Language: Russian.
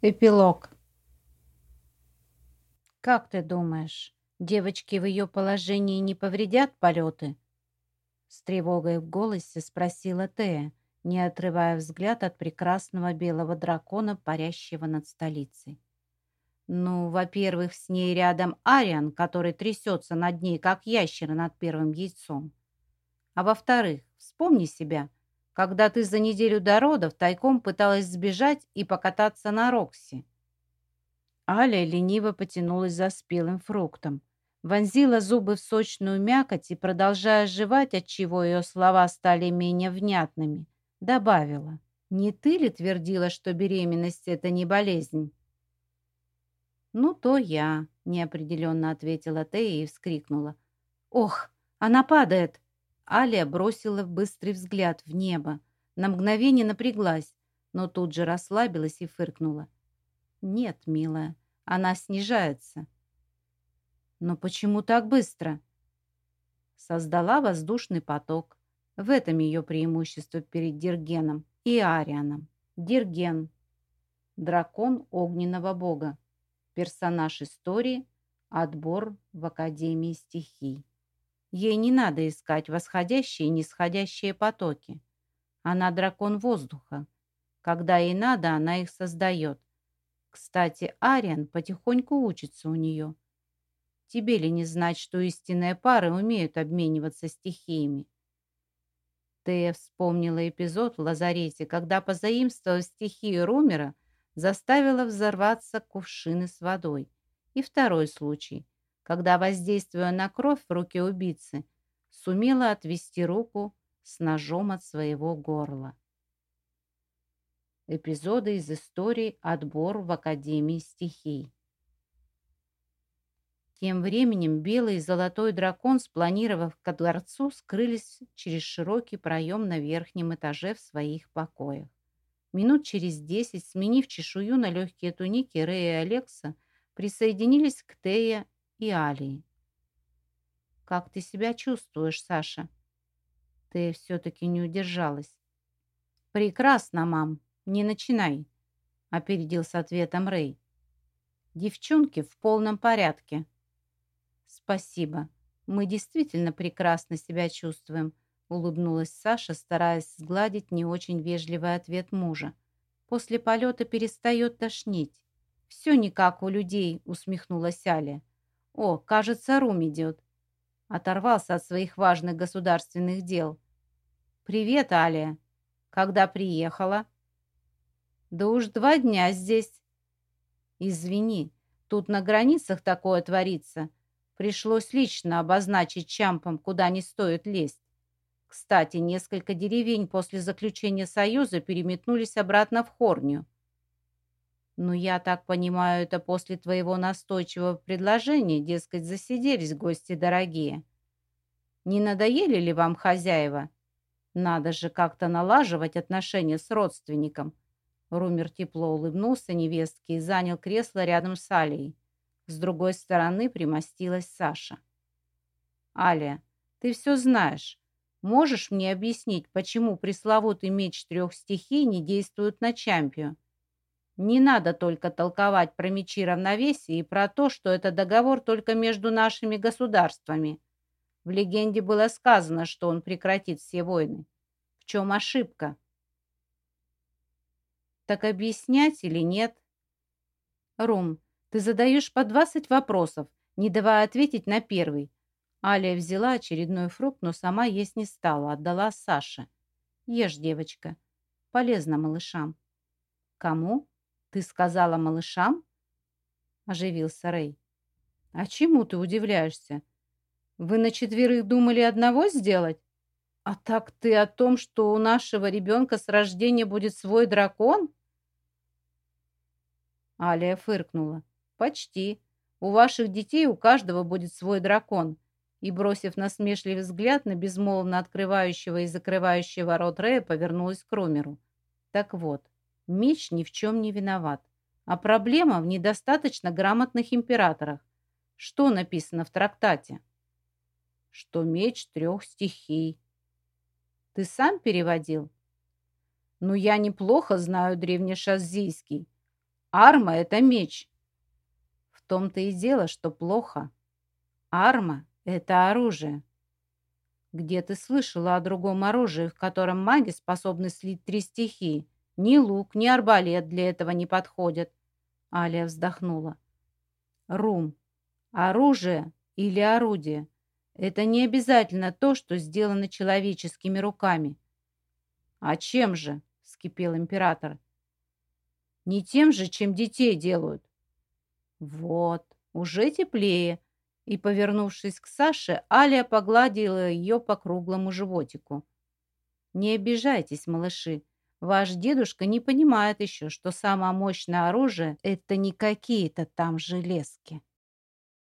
Эпилог. «Как ты думаешь, девочки в ее положении не повредят полеты?» С тревогой в голосе спросила Тея, не отрывая взгляд от прекрасного белого дракона, парящего над столицей. «Ну, во-первых, с ней рядом Ариан, который трясется над ней, как ящер над первым яйцом. А во-вторых, вспомни себя» когда ты за неделю до родов тайком пыталась сбежать и покататься на Рокси. Аля лениво потянулась за спелым фруктом, вонзила зубы в сочную мякоть и, продолжая жевать, отчего ее слова стали менее внятными, добавила. «Не ты ли твердила, что беременность — это не болезнь?» «Ну, то я», — неопределенно ответила Тея и вскрикнула. «Ох, она падает!» Алия бросила быстрый взгляд в небо. На мгновение напряглась, но тут же расслабилась и фыркнула. «Нет, милая, она снижается». «Но почему так быстро?» Создала воздушный поток. В этом ее преимущество перед Диргеном и Арианом. Дирген. Дракон огненного бога. Персонаж истории. Отбор в Академии стихий. Ей не надо искать восходящие и нисходящие потоки. Она дракон воздуха. Когда ей надо, она их создает. Кстати, Ариан потихоньку учится у нее. Тебе ли не знать, что истинные пары умеют обмениваться стихиями? Тея вспомнила эпизод в лазарете, когда, позаимствовав стихию Румера, заставила взорваться кувшины с водой. И второй случай – когда, воздействуя на кровь в руке убийцы, сумела отвести руку с ножом от своего горла. Эпизоды из истории «Отбор в Академии стихий». Тем временем белый и золотой дракон, спланировав к дворцу, скрылись через широкий проем на верхнем этаже в своих покоях. Минут через десять, сменив чешую на легкие туники, Рэй и Алекса присоединились к Тея и Алии. «Как ты себя чувствуешь, Саша?» Ты все-таки не удержалась. «Прекрасно, мам. Не начинай», — опередил с ответом Рэй. «Девчонки в полном порядке». «Спасибо. Мы действительно прекрасно себя чувствуем», — улыбнулась Саша, стараясь сгладить не очень вежливый ответ мужа. «После полета перестает тошнить». «Все не как у людей», — усмехнулась Аля. «О, кажется, Рум идет». Оторвался от своих важных государственных дел. «Привет, Алия. Когда приехала?» «Да уж два дня здесь». «Извини, тут на границах такое творится. Пришлось лично обозначить Чампам, куда не стоит лезть. Кстати, несколько деревень после заключения союза переметнулись обратно в Хорнию. «Ну, я так понимаю, это после твоего настойчивого предложения, дескать, засиделись гости дорогие. Не надоели ли вам хозяева? Надо же как-то налаживать отношения с родственником». Румер тепло улыбнулся невестке и занял кресло рядом с Алией. С другой стороны примостилась Саша. «Аля, ты все знаешь. Можешь мне объяснить, почему пресловутый меч трех стихий не действует на Чампию?» Не надо только толковать про мечи равновесия и про то, что это договор только между нашими государствами. В легенде было сказано, что он прекратит все войны. В чем ошибка? Так объяснять или нет? Рум, ты задаешь по двадцать вопросов, не давая ответить на первый. Алия взяла очередной фрукт, но сама есть не стала, отдала Саше. Ешь, девочка. Полезно малышам. Кому? «Ты сказала малышам?» — оживился Рэй. «А чему ты удивляешься? Вы на четверых думали одного сделать? А так ты о том, что у нашего ребенка с рождения будет свой дракон?» Алия фыркнула. «Почти. У ваших детей у каждого будет свой дракон». И, бросив насмешливый взгляд на безмолвно открывающего и закрывающего рот Рэя, повернулась к Румеру. «Так вот, Меч ни в чем не виноват. А проблема в недостаточно грамотных императорах. Что написано в трактате? Что меч трех стихий. Ты сам переводил? Ну, я неплохо знаю древнешазийский. Арма — это меч. В том-то и дело, что плохо. Арма — это оружие. Где ты слышала о другом оружии, в котором маги способны слить три стихии? Ни лук, ни арбалет для этого не подходят. Алия вздохнула. Рум. Оружие или орудие – это не обязательно то, что сделано человеческими руками. «А чем же?» – вскипел император. «Не тем же, чем детей делают». «Вот, уже теплее», и, повернувшись к Саше, Алия погладила ее по круглому животику. «Не обижайтесь, малыши. Ваш дедушка не понимает еще, что самое мощное оружие – это не какие-то там железки».